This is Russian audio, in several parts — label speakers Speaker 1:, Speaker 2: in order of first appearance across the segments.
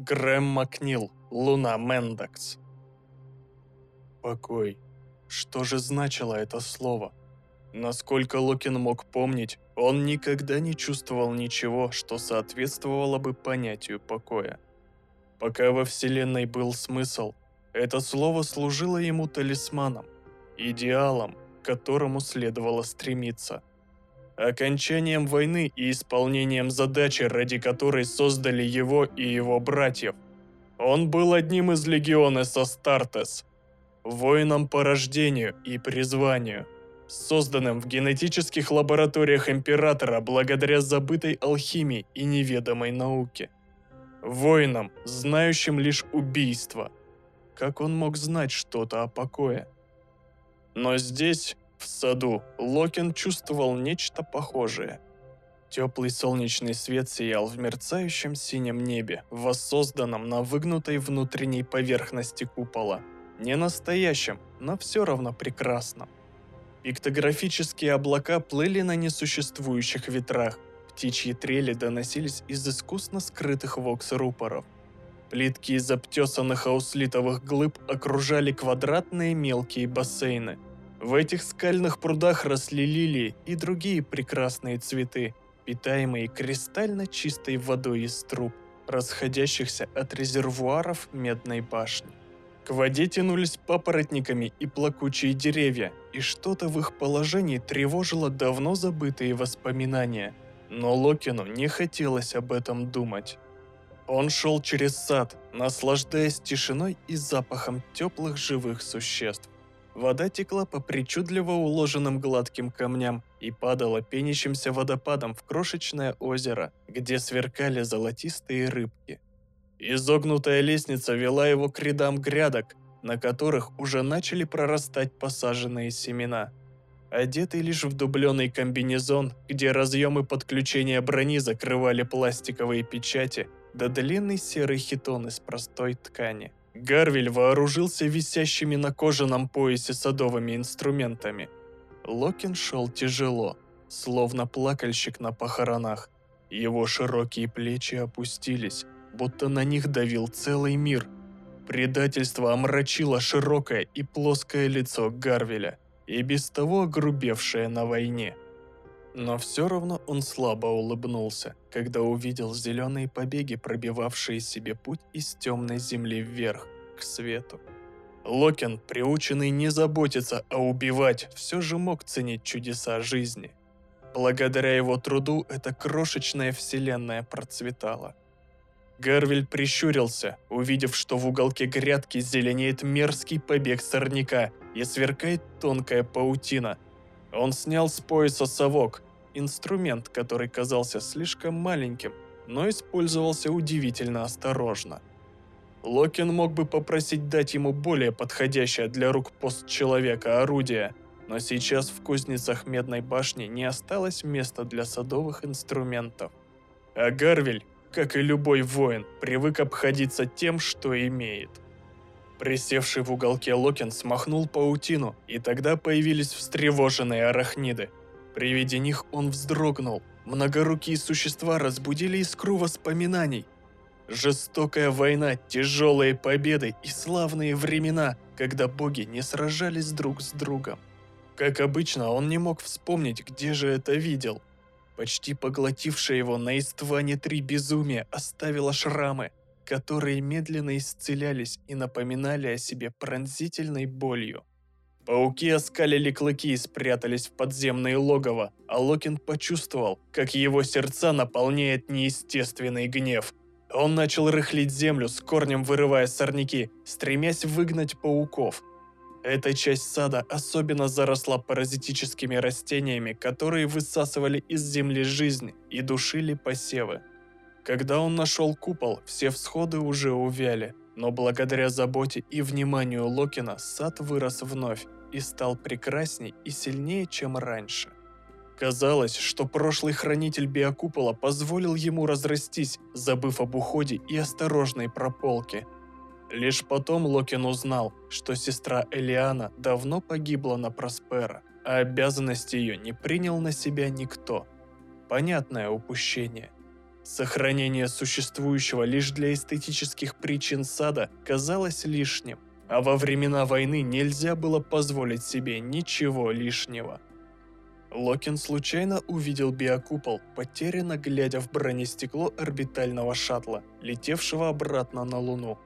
Speaker 1: Грэм Макнил, Луна Мендакс. Покой. Что же значило это слово? Насколько Локин мог помнить, он никогда не чувствовал ничего, что соответствовало бы понятию покоя. Пока во Вселенной был смысл, это слово служило ему талисманом, идеалом, к которому следовало стремиться. Окончанием войны и исполнением задачи, ради которой создали его и его братьев. Он был одним из легиона Состартес, воином по рождению и призванию – созданным в генетических лабораториях Императора благодаря забытой алхимии и неведомой науке. Воином, знающим лишь убийство. Как он мог знать что-то о покое? Но здесь, в саду, Локин чувствовал нечто похожее. Теплый солнечный свет сиял в мерцающем синем небе, воссозданном на выгнутой внутренней поверхности купола. Не настоящем, но все равно прекрасном. Пиктографические облака плыли на несуществующих ветрах, птичьи трели доносились из искусно скрытых вокс-рупоров. Плитки из обтесанных ауслитовых глыб окружали квадратные мелкие бассейны. В этих скальных прудах росли лилии и другие прекрасные цветы, питаемые кристально чистой водой из труб, расходящихся от резервуаров медной башни. К воде тянулись папоротниками и плакучие деревья, и что-то в их положении тревожило давно забытые воспоминания. Но Локину не хотелось об этом думать. Он шел через сад, наслаждаясь тишиной и запахом теплых живых существ. Вода текла по причудливо уложенным гладким камням и падала пенящимся водопадом в крошечное озеро, где сверкали золотистые рыбки. Изогнутая лестница вела его к рядам грядок, на которых уже начали прорастать посаженные семена. Одетый лишь в дубленый комбинезон, где разъемы подключения брони закрывали пластиковые печати, да длинный серый хитон из простой ткани. Гарвель вооружился висящими на кожаном поясе садовыми инструментами. Локин шел тяжело, словно плакальщик на похоронах. Его широкие плечи опустились, будто на них давил целый мир. Предательство омрачило широкое и плоское лицо Гарвеля, и без того огрубевшее на войне. Но все равно он слабо улыбнулся, когда увидел зеленые побеги, пробивавшие себе путь из темной земли вверх, к свету. Локин, приученный не заботиться, а убивать, все же мог ценить чудеса жизни. Благодаря его труду эта крошечная вселенная процветала. Гарвель прищурился, увидев, что в уголке грядки зеленеет мерзкий побег сорняка и сверкает тонкая паутина. Он снял с пояса совок, инструмент, который казался слишком маленьким, но использовался удивительно осторожно. Локин мог бы попросить дать ему более подходящее для рук постчеловека орудие, но сейчас в кузницах Медной башни не осталось места для садовых инструментов. А Гарвель как и любой воин, привык обходиться тем, что имеет. Присевший в уголке Локин смахнул паутину, и тогда появились встревоженные арахниды. При виде них он вздрогнул. Многорукие существа разбудили искру воспоминаний. Жестокая война, тяжелые победы и славные времена, когда боги не сражались друг с другом. Как обычно, он не мог вспомнить, где же это видел почти поглотившее его на Истване три безумия, оставило шрамы, которые медленно исцелялись и напоминали о себе пронзительной болью. Пауки оскалили клыки и спрятались в подземные логово, а Локин почувствовал, как его сердца наполняет неестественный гнев. Он начал рыхлить землю, с корнем вырывая сорняки, стремясь выгнать пауков. Эта часть сада особенно заросла паразитическими растениями, которые высасывали из земли жизнь и душили посевы. Когда он нашел купол, все всходы уже увяли, но благодаря заботе и вниманию Локина сад вырос вновь и стал прекрасней и сильнее, чем раньше. Казалось, что прошлый хранитель биокупола позволил ему разрастись, забыв об уходе и осторожной прополке – Лишь потом Локин узнал, что сестра Элиана давно погибла на Проспера, а обязанности ее не принял на себя никто. Понятное упущение. Сохранение существующего лишь для эстетических причин сада казалось лишним, а во времена войны нельзя было позволить себе ничего лишнего. Локин случайно увидел биокупол, потерянно глядя в бронестекло орбитального шаттла, летевшего обратно на Луну.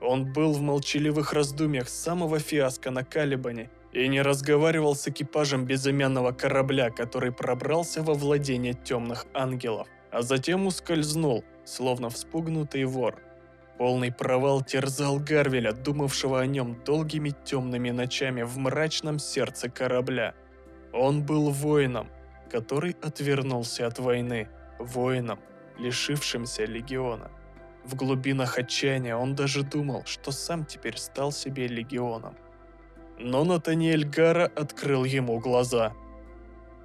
Speaker 1: Он был в молчаливых раздумьях с самого фиаско на Калибане и не разговаривал с экипажем безымянного корабля, который пробрался во владение темных ангелов, а затем ускользнул, словно вспугнутый вор. Полный провал терзал Гарвеля, думавшего о нем долгими темными ночами в мрачном сердце корабля. Он был воином, который отвернулся от войны, воином, лишившимся легиона. В глубинах отчаяния он даже думал, что сам теперь стал себе легионом. Но Натаниэль Гара открыл ему глаза.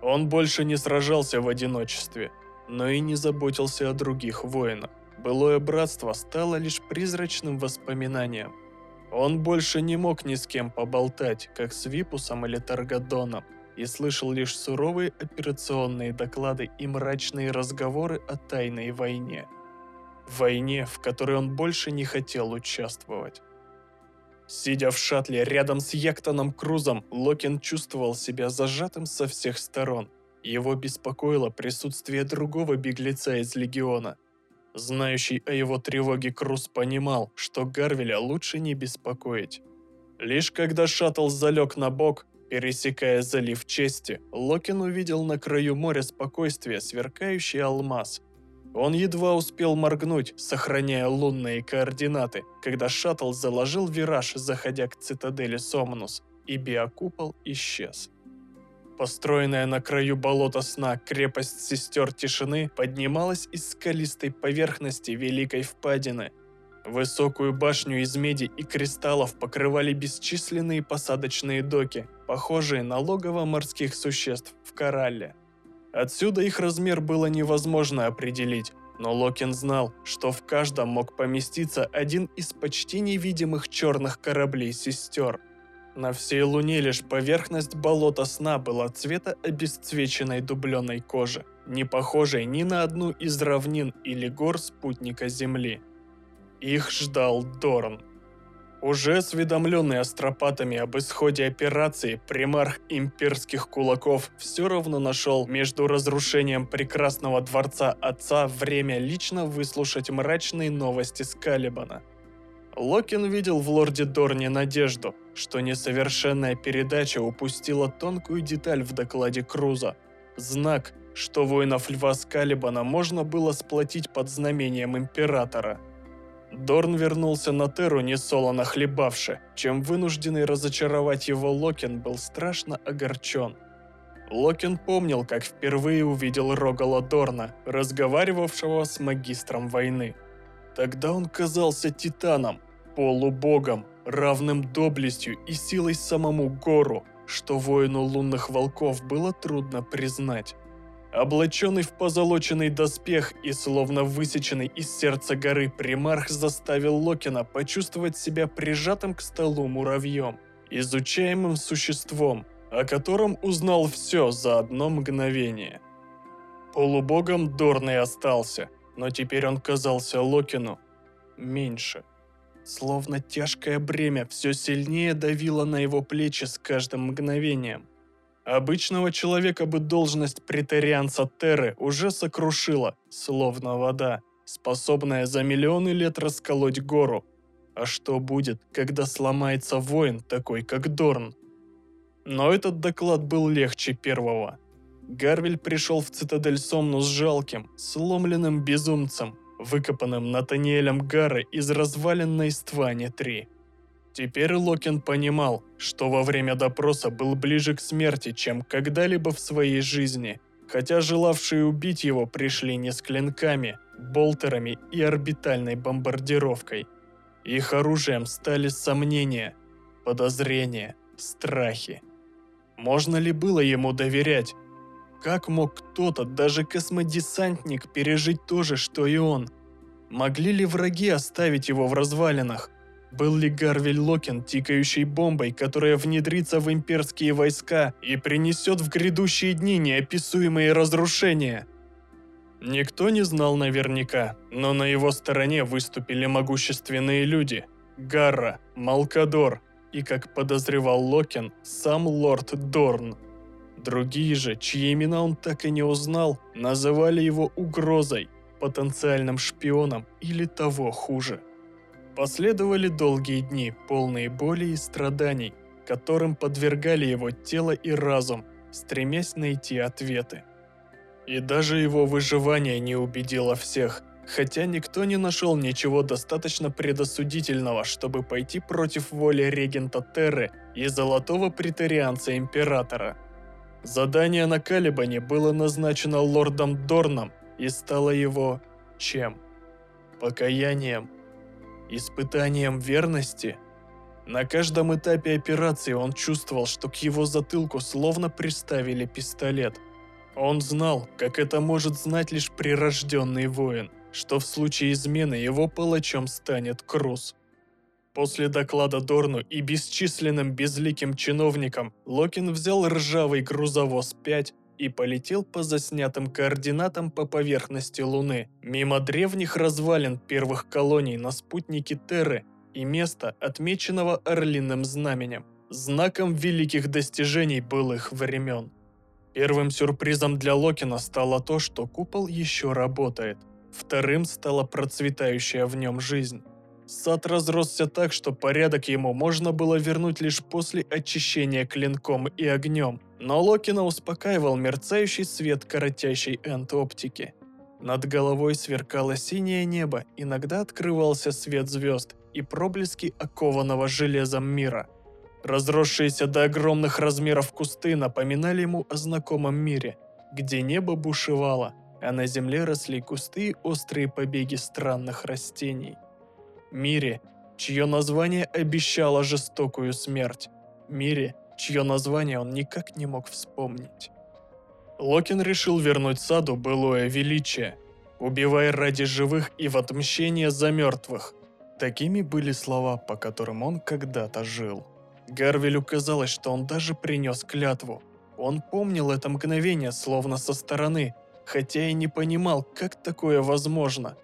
Speaker 1: Он больше не сражался в одиночестве, но и не заботился о других воинах. Былое братство стало лишь призрачным воспоминанием. Он больше не мог ни с кем поболтать, как с Випусом или Таргадоном, и слышал лишь суровые операционные доклады и мрачные разговоры о тайной войне. Войне, в которой он больше не хотел участвовать. Сидя в шаттле рядом с Яктоном Крузом, Локин чувствовал себя зажатым со всех сторон. Его беспокоило присутствие другого беглеца из Легиона. Знающий о его тревоге Круз понимал, что Гарвеля лучше не беспокоить. Лишь когда шаттл залег на бок, пересекая залив чести, Локин увидел на краю моря спокойствия сверкающий алмаз – он едва успел моргнуть, сохраняя лунные координаты, когда шаттл заложил вираж, заходя к цитадели Сомнус, и биокупол исчез. Построенная на краю болота сна крепость сестер тишины поднималась из скалистой поверхности Великой Впадины. Высокую башню из меди и кристаллов покрывали бесчисленные посадочные доки, похожие на логово морских существ в Коралле. Отсюда их размер было невозможно определить, но Локин знал, что в каждом мог поместиться один из почти невидимых черных кораблей сестер. На всей Луне лишь поверхность болота сна была цвета обесцвеченной дубленой кожи, не похожей ни на одну из равнин или гор спутника Земли. Их ждал Дорн. Уже осведомленный астропатами об исходе операции, примарх имперских кулаков все равно нашел между разрушением прекрасного дворца отца время лично выслушать мрачные новости с Калибана. Локин видел в лорде Дорне надежду, что несовершенная передача упустила тонкую деталь в докладе Круза. Знак, что воинов Льва с Калибана можно было сплотить под знамением Императора – Дорн вернулся на Терру несолоно хлебавши, чем вынужденный разочаровать его Локин был страшно огорчен. Локин помнил, как впервые увидел Рогала Дорна, разговаривавшего с магистром войны. Тогда он казался титаном, полубогом, равным доблестью и силой самому Гору, что воину лунных волков было трудно признать. Облаченный в позолоченный доспех и словно высеченный из сердца горы примарх заставил Локина почувствовать себя прижатым к столу муравьем, изучаемым существом, о котором узнал все за одно мгновение. Полубогом Дорный остался, но теперь он казался Локину меньше. Словно тяжкое бремя все сильнее давило на его плечи с каждым мгновением. Обычного человека бы должность претарианца Терры уже сокрушила, словно вода, способная за миллионы лет расколоть гору. А что будет, когда сломается воин такой, как Дорн? Но этот доклад был легче первого. Гарвель пришел в цитадель Сомну с жалким, сломленным безумцем, выкопанным Натаниэлем Гары из развалин на Истване-3. Теперь Локин понимал, что во время допроса был ближе к смерти, чем когда-либо в своей жизни, хотя желавшие убить его пришли не с клинками, болтерами и орбитальной бомбардировкой. Их оружием стали сомнения, подозрения, страхи. Можно ли было ему доверять? Как мог кто-то, даже космодесантник, пережить то же, что и он? Могли ли враги оставить его в развалинах? Был ли Гарвель Локин тикающей бомбой, которая внедрится в имперские войска и принесет в грядущие дни неописуемые разрушения? Никто не знал наверняка, но на его стороне выступили могущественные люди – Гарра, Малкадор и, как подозревал Локин, сам лорд Дорн. Другие же, чьи имена он так и не узнал, называли его угрозой, потенциальным шпионом или того хуже. Последовали долгие дни, полные боли и страданий, которым подвергали его тело и разум, стремясь найти ответы. И даже его выживание не убедило всех, хотя никто не нашел ничего достаточно предосудительного, чтобы пойти против воли регента Терры и золотого претарианца Императора. Задание на Калибане было назначено лордом Дорном и стало его чем? Покаянием? Испытанием верности? На каждом этапе операции он чувствовал, что к его затылку словно приставили пистолет – он знал, как это может знать лишь прирожденный воин, что в случае измены его палачом станет Круз. После доклада Дорну и бесчисленным безликим чиновникам Локин взял ржавый грузовоз-5 и полетел по заснятым координатам по поверхности Луны, мимо древних развалин первых колоний на спутнике Терры и места, отмеченного орлиным знаменем, знаком великих достижений былых времен. Первым сюрпризом для Локина стало то, что купол еще работает. Вторым стала процветающая в нем жизнь. Сад разросся так, что порядок ему можно было вернуть лишь после очищения клинком и огнем, но Локина успокаивал мерцающий свет коротящей энд-оптики. Над головой сверкало синее небо, иногда открывался свет звезд и проблески окованного железом мира – Разросшиеся до огромных размеров кусты напоминали ему о знакомом мире, где небо бушевало, а на земле росли кусты и острые побеги странных растений. Мире, чье название обещало жестокую смерть. Мире, чье название он никак не мог вспомнить. Локин решил вернуть саду былое величие, убивая ради живых и в отмщение за мертвых. Такими были слова, по которым он когда-то жил. Гарвелю казалось, что он даже принес клятву. Он помнил это мгновение, словно со стороны, хотя и не понимал, как такое возможно.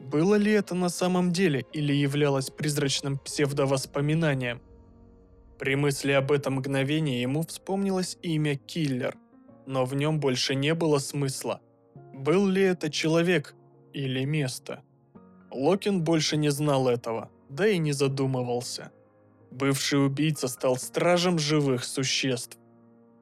Speaker 1: Было ли это на самом деле или являлось призрачным псевдовоспоминанием? При мысли об этом мгновении ему вспомнилось имя Киллер, но в нем больше не было смысла. Был ли это человек или место? Локин больше не знал этого, да и не задумывался. Бывший убийца стал стражем живых существ.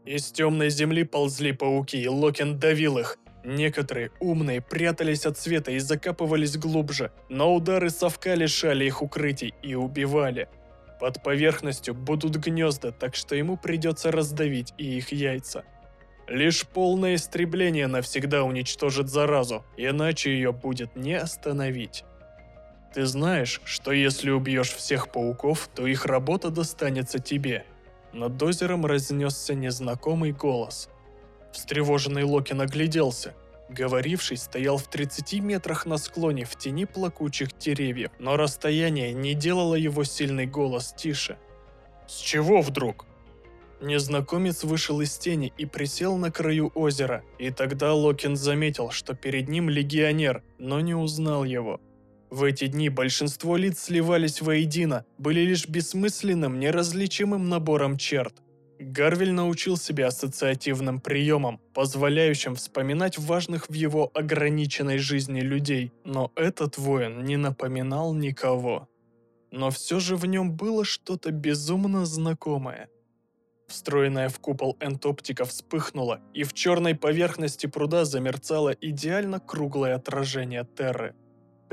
Speaker 1: Из темной земли ползли пауки, и Локин давил их. Некоторые, умные, прятались от света и закапывались глубже, но удары совка лишали их укрытий и убивали. Под поверхностью будут гнезда, так что ему придется раздавить и их яйца. Лишь полное истребление навсегда уничтожит заразу, иначе ее будет не остановить. Ты знаешь, что если убьешь всех пауков, то их работа достанется тебе. Над озером разнесся незнакомый голос. Встревоженный Локи нагляделся. Говоривший стоял в 30 метрах на склоне в тени плакучих деревьев, но расстояние не делало его сильный голос тише. «С чего вдруг?» Незнакомец вышел из тени и присел на краю озера, и тогда Локин заметил, что перед ним легионер, но не узнал его. В эти дни большинство лиц сливались воедино, были лишь бессмысленным, неразличимым набором черт. Гарвель научил себя ассоциативным приемам, позволяющим вспоминать важных в его ограниченной жизни людей, но этот воин не напоминал никого. Но все же в нем было что-то безумно знакомое. Встроенная в купол энтоптика вспыхнула, и в черной поверхности пруда замерцало идеально круглое отражение Терры –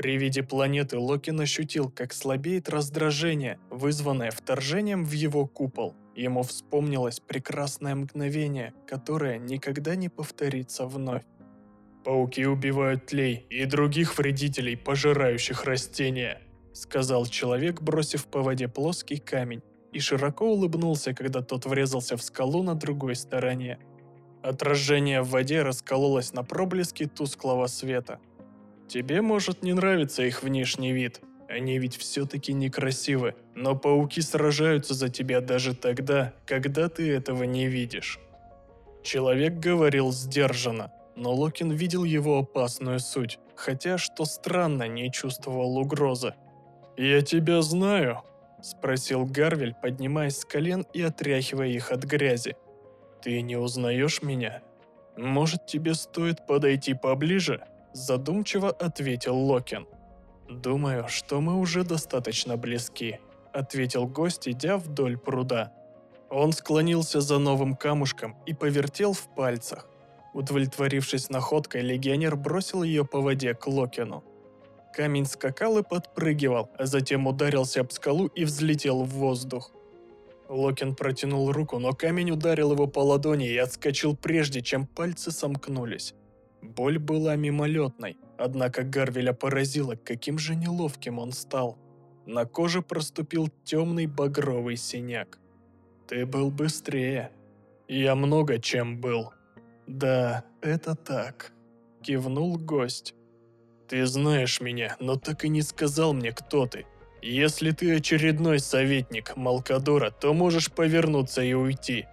Speaker 1: при виде планеты Локин ощутил, как слабеет раздражение, вызванное вторжением в его купол. Ему вспомнилось прекрасное мгновение, которое никогда не повторится вновь. «Пауки убивают тлей и других вредителей, пожирающих растения», сказал человек, бросив по воде плоский камень, и широко улыбнулся, когда тот врезался в скалу на другой стороне. Отражение в воде раскололось на проблески тусклого света – Тебе может не нравиться их внешний вид. Они ведь все-таки некрасивы, но пауки сражаются за тебя даже тогда, когда ты этого не видишь. Человек говорил сдержанно, но Локин видел его опасную суть, хотя, что странно, не чувствовал угрозы. «Я тебя знаю», – спросил Гарвель, поднимаясь с колен и отряхивая их от грязи. «Ты не узнаешь меня? Может, тебе стоит подойти поближе?» – задумчиво ответил Локин. «Думаю, что мы уже достаточно близки», – ответил гость, идя вдоль пруда. Он склонился за новым камушком и повертел в пальцах. Удовлетворившись находкой, легионер бросил ее по воде к Локину. Камень скакал и подпрыгивал, а затем ударился об скалу и взлетел в воздух. Локин протянул руку, но камень ударил его по ладони и отскочил прежде, чем пальцы сомкнулись. Боль была мимолетной, однако Гарвеля поразило, каким же неловким он стал. На коже проступил темный багровый синяк. «Ты был быстрее. Я много чем был». «Да, это так», – кивнул гость. «Ты знаешь меня, но так и не сказал мне, кто ты. Если ты очередной советник Малкадора, то можешь повернуться и уйти.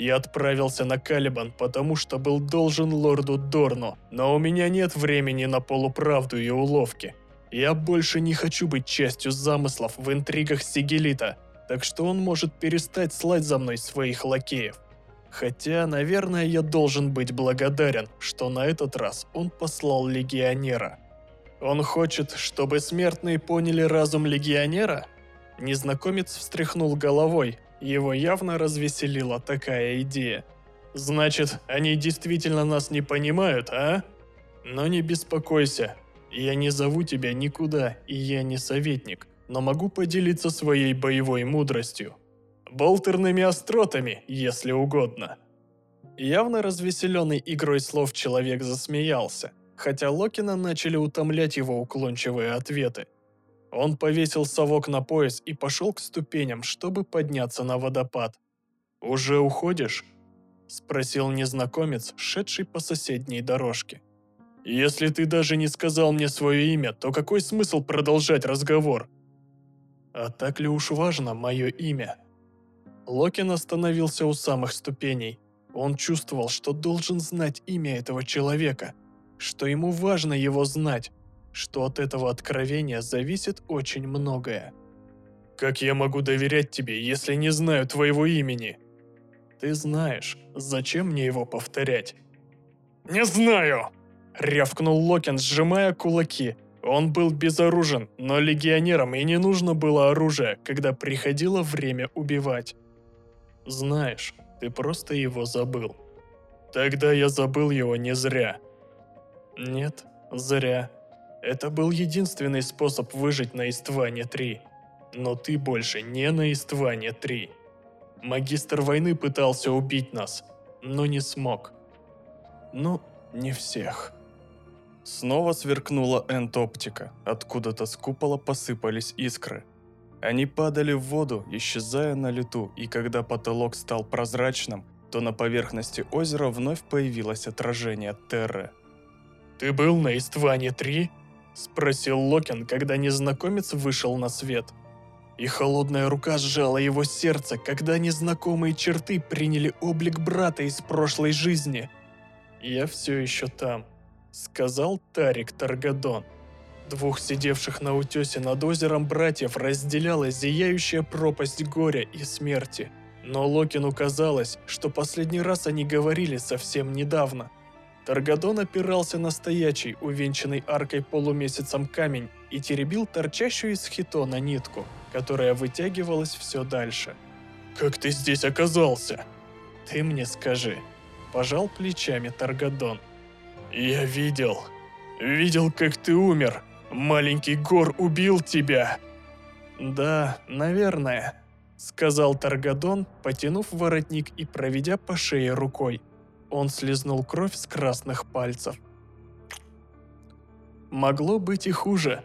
Speaker 1: Я отправился на Калибан, потому что был должен лорду Дорну, но у меня нет времени на полуправду и уловки. Я больше не хочу быть частью замыслов в интригах Сигелита, так что он может перестать слать за мной своих лакеев. Хотя, наверное, я должен быть благодарен, что на этот раз он послал легионера. Он хочет, чтобы смертные поняли разум легионера? Незнакомец встряхнул головой, его явно развеселила такая идея. Значит, они действительно нас не понимают, а? Но не беспокойся, я не зову тебя никуда, и я не советник но могу поделиться своей боевой мудростью. Болтерными остротами, если угодно. Явно развеселенный игрой слов человек засмеялся, хотя Локина начали утомлять его уклончивые ответы. Он повесил совок на пояс и пошел к ступеням, чтобы подняться на водопад. «Уже уходишь?» – спросил незнакомец, шедший по соседней дорожке. «Если ты даже не сказал мне свое имя, то какой смысл продолжать разговор?» А так ли уж важно мое имя? Локин остановился у самых ступеней. Он чувствовал, что должен знать имя этого человека, что ему важно его знать, что от этого откровения зависит очень многое. «Как я могу доверять тебе, если не знаю твоего имени?» «Ты знаешь, зачем мне его повторять?» «Не знаю!» – рявкнул Локин, сжимая кулаки – он был безоружен, но легионерам и не нужно было оружие, когда приходило время убивать. Знаешь, ты просто его забыл. Тогда я забыл его не зря. Нет, зря. Это был единственный способ выжить на Истване-3. Но ты больше не на Истване-3. Магистр войны пытался убить нас, но не смог. Ну, не всех. Снова сверкнула энд-оптика, откуда-то с купола посыпались искры. Они падали в воду, исчезая на лету, и когда потолок стал прозрачным, то на поверхности озера вновь появилось отражение Терры. «Ты был на Истване-3?» – спросил Локин, когда незнакомец вышел на свет. И холодная рука сжала его сердце, когда незнакомые черты приняли облик брата из прошлой жизни. «Я все еще там», сказал Тарик Таргадон. Двух сидевших на утесе над озером братьев разделяла зияющая пропасть горя и смерти. Но Локину казалось, что последний раз они говорили совсем недавно. Таргадон опирался на стоячий, увенчанный аркой полумесяцем камень и теребил торчащую из хитона нитку, которая вытягивалась все дальше. «Как ты здесь оказался?» «Ты мне скажи», – пожал плечами Таргадон. «Я видел. Видел, как ты умер. Маленький Гор убил тебя». «Да, наверное», — сказал Таргадон, потянув воротник и проведя по шее рукой. Он слезнул кровь с красных пальцев. Могло быть и хуже.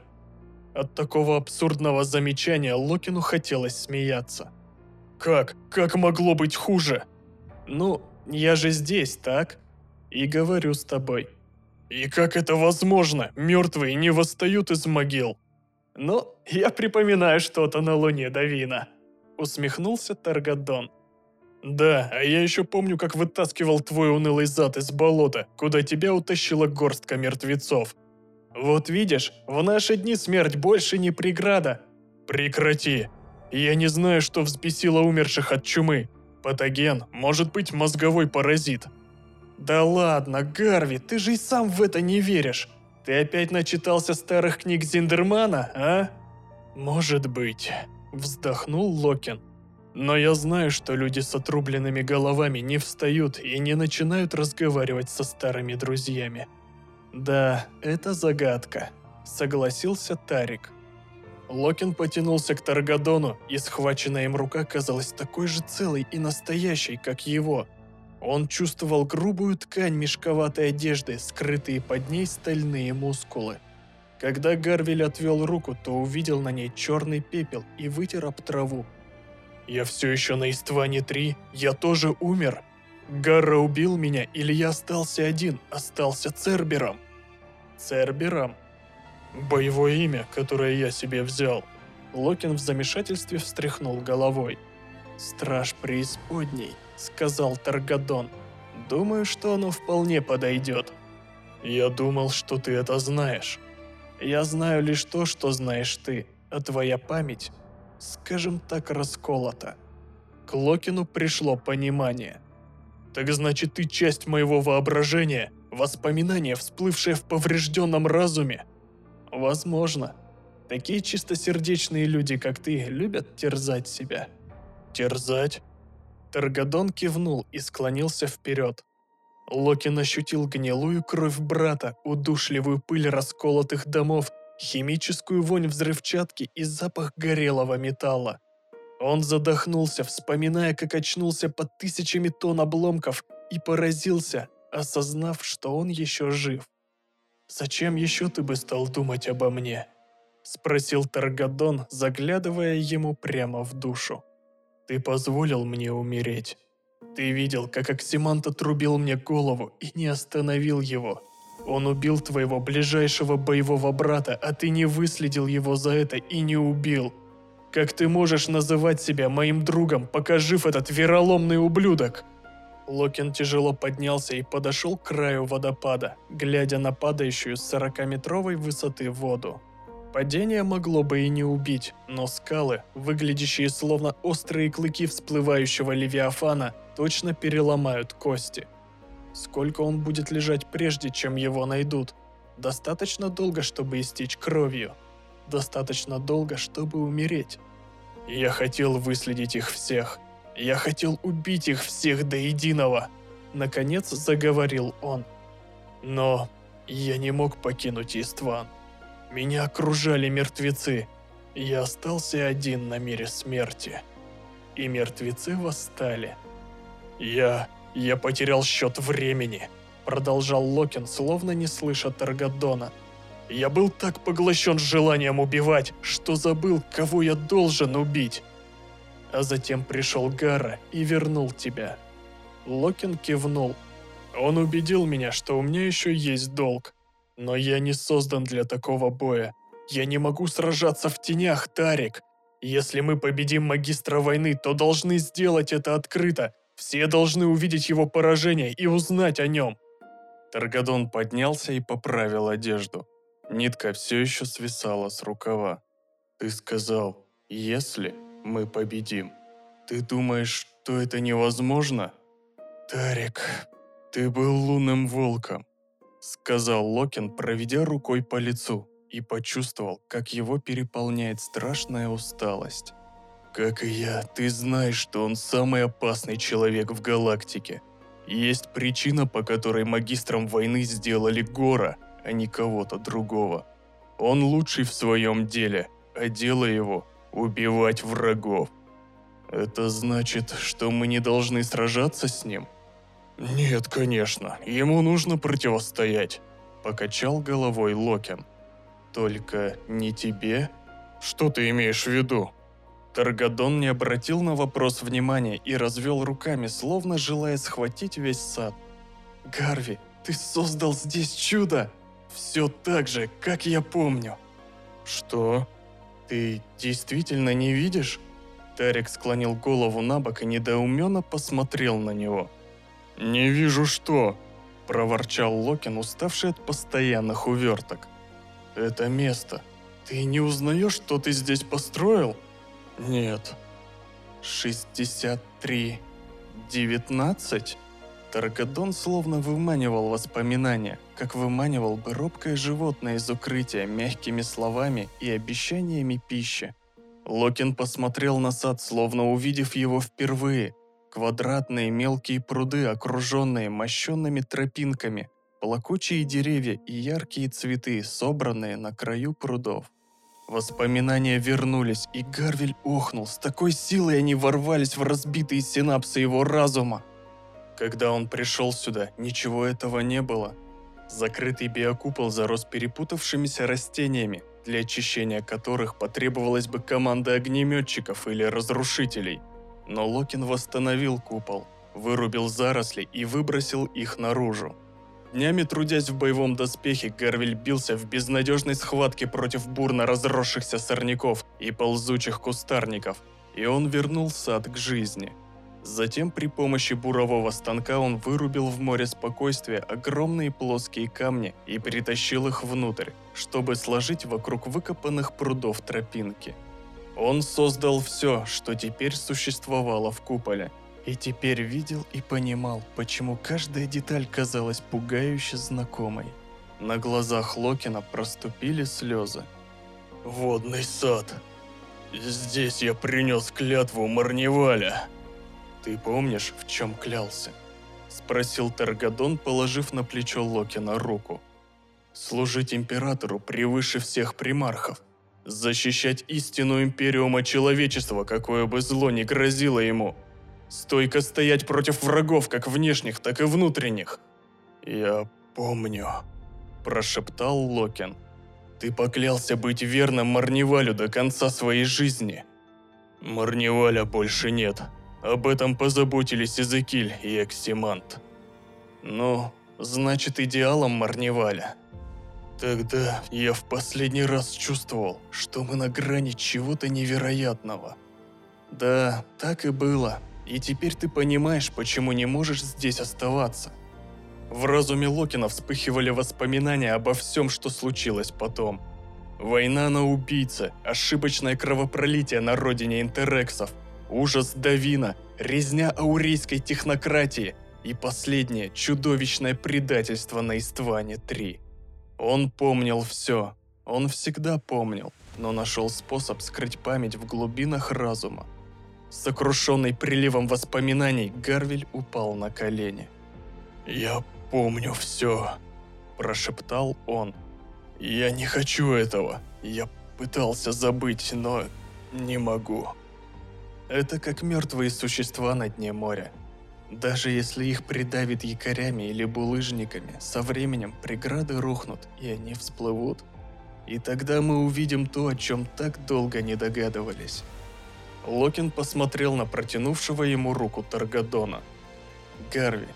Speaker 1: От такого абсурдного замечания Локину хотелось смеяться. «Как? Как могло быть хуже?» «Ну, я же здесь, так?» «И говорю с тобой. «И как это возможно? Мертвые не восстают из могил!» «Ну, я припоминаю что-то на Луне Давина», — усмехнулся Таргадон. Да, а я еще помню, как вытаскивал твой унылый зад из болота, куда тебя утащила горстка мертвецов. Вот видишь, в наши дни смерть больше не преграда. Прекрати. Я не знаю, что взбесило умерших от чумы. Патоген, может быть, мозговой паразит. Да ладно, Гарви, ты же и сам в это не веришь. Ты опять начитался старых книг Зиндермана, а? Может быть, вздохнул Локин. Но я знаю, что люди с отрубленными головами не встают и не начинают разговаривать со старыми друзьями. Да, это загадка, согласился Тарик. Локин потянулся к Таргадону, и схваченная им рука казалась такой же целой и настоящей, как его. Он чувствовал грубую ткань мешковатой одежды, скрытые под ней стальные мускулы. Когда Гарвель отвел руку, то увидел на ней черный пепел и вытер об траву. «Я все еще на Истване-3, я тоже умер. Гарра убил меня, или я остался один, остался Цербером?» «Цербером?» «Боевое имя, которое я себе взял». Локин в замешательстве встряхнул головой. «Страж преисподней», — сказал Таргадон. «Думаю, что оно вполне подойдет». «Я думал, что ты это знаешь». «Я знаю лишь то, что знаешь ты, а твоя память, скажем так, расколота». К Локину пришло понимание. «Так значит, ты часть моего воображения, воспоминание, всплывшее в поврежденном разуме?» Возможно. Такие чистосердечные люди, как ты, любят терзать себя. Терзать? Таргадон кивнул и склонился вперед. Локин ощутил гнилую кровь брата, удушливую пыль расколотых домов, химическую вонь взрывчатки и запах горелого металла. Он задохнулся, вспоминая, как очнулся под тысячами тонн обломков и поразился, осознав, что он еще жив. «Зачем еще ты бы стал думать обо мне?» – спросил Таргадон, заглядывая ему прямо в душу. «Ты позволил мне умереть. Ты видел, как Оксимант отрубил мне голову и не остановил его. Он убил твоего ближайшего боевого брата, а ты не выследил его за это и не убил. Как ты можешь называть себя моим другом, пока жив этот вероломный ублюдок?» Локин тяжело поднялся и подошел к краю водопада, глядя на падающую с 40-метровой высоты воду. Падение могло бы и не убить, но скалы, выглядящие словно острые клыки всплывающего левиафана, точно переломают кости. Сколько он будет лежать прежде, чем его найдут? Достаточно долго, чтобы истечь кровью. Достаточно долго, чтобы умереть. Я хотел выследить их всех, я хотел убить их всех до единого. Наконец заговорил он. Но я не мог покинуть Истван. Меня окружали мертвецы. Я остался один на мире смерти. И мертвецы восстали. Я... я потерял счет времени. Продолжал Локин, словно не слыша Таргадона. Я был так поглощен желанием убивать, что забыл, кого я должен убить а затем пришел Гара и вернул тебя». Локин кивнул. Он убедил меня, что у меня еще есть долг. Но я не создан для такого боя. Я не могу сражаться в тенях, Тарик. Если мы победим магистра войны, то должны сделать это открыто. Все должны увидеть его поражение и узнать о нем. Таргадон поднялся и поправил одежду. Нитка все еще свисала с рукава. Ты сказал «если» мы победим. Ты думаешь, что это невозможно? Тарик, ты был лунным волком, сказал Локин, проведя рукой по лицу, и почувствовал, как его переполняет страшная усталость. Как и я, ты знаешь, что он самый опасный человек в галактике. Есть причина, по которой магистром войны сделали Гора, а не кого-то другого. Он лучший в своем деле, а дело его убивать врагов. Это значит, что мы не должны сражаться с ним? Нет, конечно, ему нужно противостоять, покачал головой Локин. Только не тебе? Что ты имеешь в виду? Таргадон не обратил на вопрос внимания и развел руками, словно желая схватить весь сад. «Гарви, ты создал здесь чудо! Все так же, как я помню!» «Что?» «Ты действительно не видишь?» Тарик склонил голову на бок и недоуменно посмотрел на него. «Не вижу что», – проворчал Локин, уставший от постоянных уверток. «Это место. Ты не узнаешь, что ты здесь построил?» «Нет». «Шестьдесят три. Девятнадцать?» Таргадон словно выманивал воспоминания, как выманивал бы робкое животное из укрытия мягкими словами и обещаниями пищи. Локин посмотрел на сад, словно увидев его впервые. Квадратные мелкие пруды, окруженные мощенными тропинками, плакучие деревья и яркие цветы, собранные на краю прудов. Воспоминания вернулись, и Гарвель охнул. С такой силой они ворвались в разбитые синапсы его разума. Когда он пришел сюда, ничего этого не было. Закрытый биокупол зарос перепутавшимися растениями, для очищения которых потребовалась бы команда огнеметчиков или разрушителей. Но Локин восстановил купол, вырубил заросли и выбросил их наружу. Днями трудясь в боевом доспехе, Гарвель бился в безнадежной схватке против бурно разросшихся сорняков и ползучих кустарников, и он вернул сад к жизни – Затем при помощи бурового станка он вырубил в море спокойствия огромные плоские камни и перетащил их внутрь, чтобы сложить вокруг выкопанных прудов тропинки. Он создал все, что теперь существовало в куполе, и теперь видел и понимал, почему каждая деталь казалась пугающе знакомой. На глазах Локина проступили слезы. «Водный сад. Здесь я принес клятву Марневаля», «Ты помнишь, в чем клялся?» – спросил Таргадон, положив на плечо Локина руку. «Служить императору превыше всех примархов, защищать истину Империума Человечества, какое бы зло ни грозило ему, стойко стоять против врагов, как внешних, так и внутренних». «Я помню», – прошептал Локин. «Ты поклялся быть верным Марневалю до конца своей жизни». «Марневаля больше нет», об этом позаботились Эзекиль и Эксимант. Ну, значит, идеалом Марневаля. Тогда я в последний раз чувствовал, что мы на грани чего-то невероятного. Да, так и было. И теперь ты понимаешь, почему не можешь здесь оставаться. В разуме Локина вспыхивали воспоминания обо всем, что случилось потом. Война на убийце, ошибочное кровопролитие на родине интерексов – ужас Давина, резня аурейской технократии и последнее чудовищное предательство на Истване-3. Он помнил все, он всегда помнил, но нашел способ скрыть память в глубинах разума. Сокрушенный приливом воспоминаний, Гарвель упал на колени. «Я помню все», – прошептал он. «Я не хочу этого. Я пытался забыть, но не могу». Это как мертвые существа на дне моря. Даже если их придавит якорями или булыжниками, со временем преграды рухнут, и они всплывут. И тогда мы увидим то, о чем так долго не догадывались. Локин посмотрел на протянувшего ему руку Таргадона. «Гарви,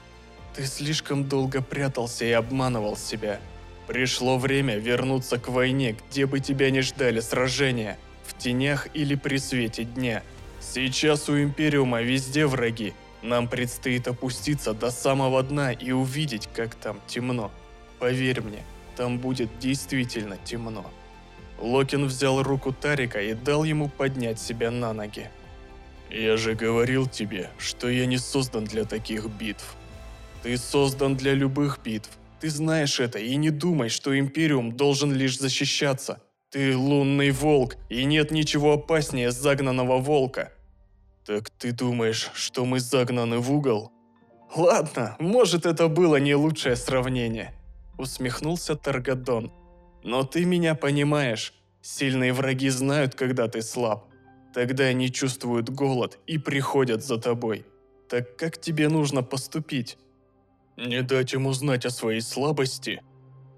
Speaker 1: ты слишком долго прятался и обманывал себя. Пришло время вернуться к войне, где бы тебя не ждали сражения, в тенях или при свете дня». Сейчас у Империума везде враги. Нам предстоит опуститься до самого дна и увидеть, как там темно. Поверь мне, там будет действительно темно. Локин взял руку Тарика и дал ему поднять себя на ноги. «Я же говорил тебе, что я не создан для таких битв. Ты создан для любых битв. Ты знаешь это и не думай, что Империум должен лишь защищаться. Ты лунный волк, и нет ничего опаснее загнанного волка. «Так ты думаешь, что мы загнаны в угол?» «Ладно, может, это было не лучшее сравнение», — усмехнулся Таргадон. «Но ты меня понимаешь. Сильные враги знают, когда ты слаб. Тогда они чувствуют голод и приходят за тобой. Так как тебе нужно поступить?» «Не дать ему знать о своей слабости?»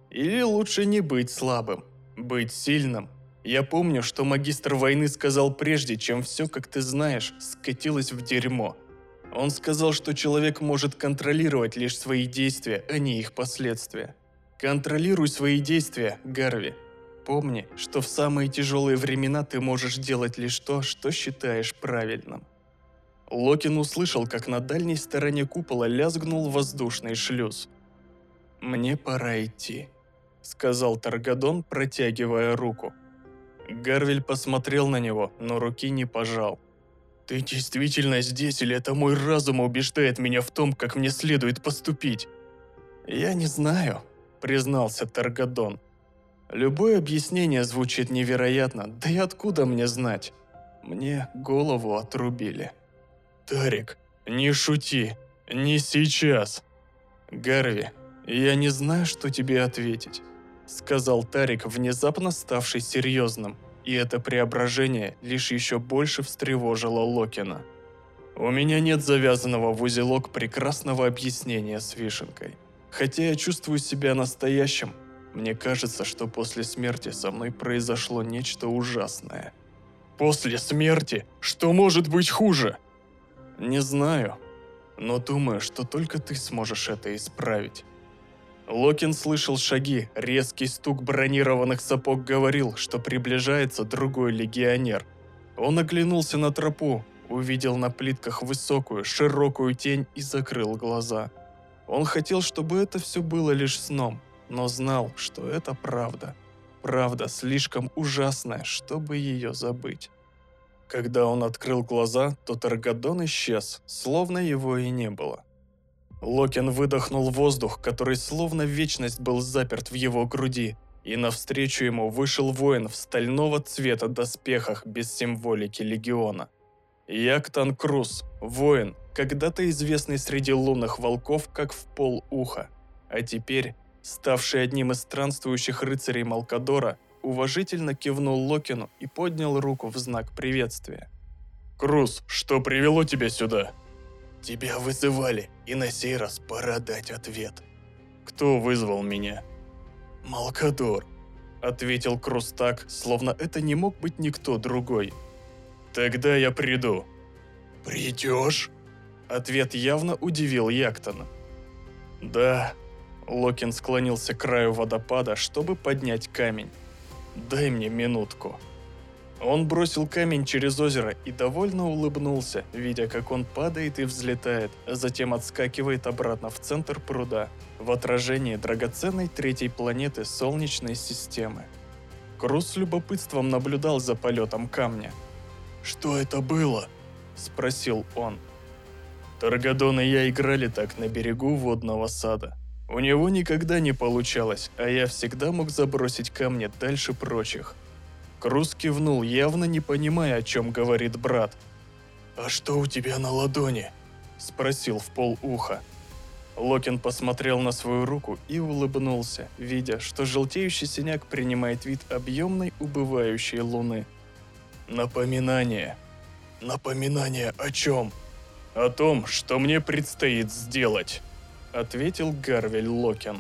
Speaker 1: «Или лучше не быть слабым, быть сильным я помню, что магистр войны сказал прежде, чем все, как ты знаешь, скатилось в дерьмо. Он сказал, что человек может контролировать лишь свои действия, а не их последствия. Контролируй свои действия, Гарви. Помни, что в самые тяжелые времена ты можешь делать лишь то, что считаешь правильным. Локин услышал, как на дальней стороне купола лязгнул воздушный шлюз. «Мне пора идти», — сказал Таргадон, протягивая руку. Гарвель посмотрел на него, но руки не пожал. «Ты действительно здесь, или это мой разум убеждает меня в том, как мне следует поступить?» «Я не знаю», — признался Таргадон. «Любое объяснение звучит невероятно, да и откуда мне знать? Мне голову отрубили». «Тарик, не шути, не сейчас!» «Гарви, я не знаю, что тебе ответить», — сказал Тарик, внезапно ставший серьезным, и это преображение лишь еще больше встревожило Локина. «У меня нет завязанного в узелок прекрасного объяснения с вишенкой. Хотя я чувствую себя настоящим, мне кажется, что после смерти со мной произошло нечто ужасное». «После смерти? Что может быть хуже?» Не знаю, но думаю, что только ты сможешь это исправить. Локин слышал шаги, резкий стук бронированных сапог говорил, что приближается другой легионер. Он оглянулся на тропу, увидел на плитках высокую, широкую тень и закрыл глаза. Он хотел, чтобы это все было лишь сном, но знал, что это правда. Правда слишком ужасная, чтобы ее забыть. Когда он открыл глаза, то Таргадон исчез, словно его и не было. Локин выдохнул воздух, который словно вечность был заперт в его груди, и навстречу ему вышел воин в стального цвета доспехах без символики легиона. Яктан Круз, воин, когда-то известный среди лунных волков как в пол уха, а теперь ставший одним из странствующих рыцарей Малкадора – уважительно кивнул Локину и поднял руку в знак приветствия. «Круз, что привело тебя сюда?» «Тебя вызывали, и на сей раз пора дать ответ». «Кто вызвал меня?» «Малкадор», — ответил Круз так, словно это не мог быть никто другой. «Тогда я приду». «Придешь?» Ответ явно удивил Яктона. «Да». Локин склонился к краю водопада, чтобы поднять камень. Дай мне минутку». Он бросил камень через озеро и довольно улыбнулся, видя, как он падает и взлетает, а затем отскакивает обратно в центр пруда, в отражении драгоценной третьей планеты Солнечной системы. Круз с любопытством наблюдал за полетом камня. «Что это было?» – спросил он. Таргадон и я играли так на берегу водного сада. У него никогда не получалось, а я всегда мог забросить камни дальше прочих. Круз кивнул, явно не понимая, о чем говорит брат. «А что у тебя на ладони?» – спросил в пол уха. Локин посмотрел на свою руку и улыбнулся, видя, что желтеющий синяк принимает вид объемной убывающей луны. «Напоминание». «Напоминание о чем?» «О том, что мне предстоит сделать». — ответил Гарвель Локин.